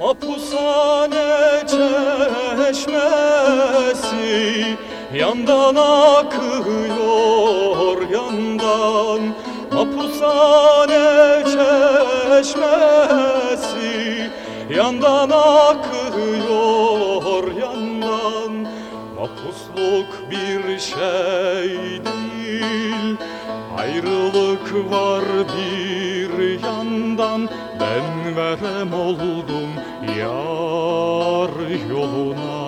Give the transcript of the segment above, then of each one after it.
Mapushane çeşmesi Yandan akıyor yandan. Mapushane çeşmesi Yandan akıyor yandan. Mapusluk bir şey değil Ayrılık var bir yandan Ben verem oldum yar yoluna.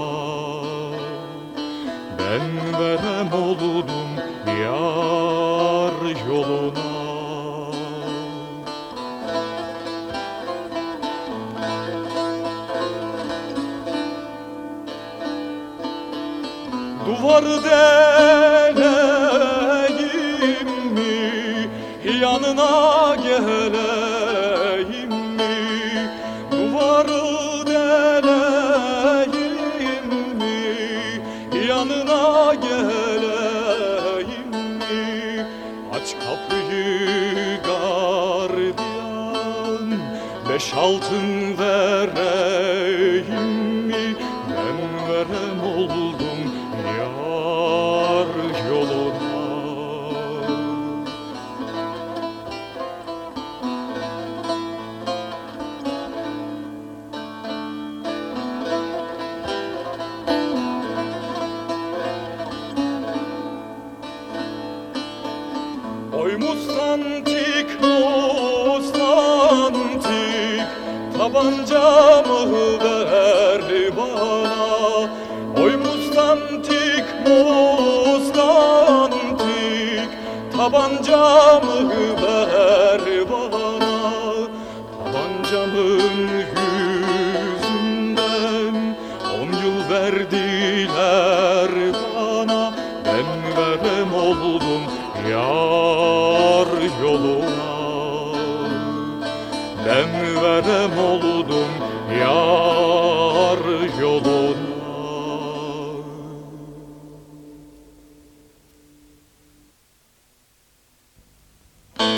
Ben verem oldum yar yoluna. Duvar deleyim Yanına geleyim mi? Duvarı deleyim mi? Yanına geleyim mi? Aç kapıyı gardiyan Beş altın vereyim mi? Ben verem oldum mustantik, mustantik Tabancamı ver bana. Oy mustantik, mustantik Tabancamı ver bana. Tabancamın yüzünden On yıl verdiler bana. Ben verem oldum yar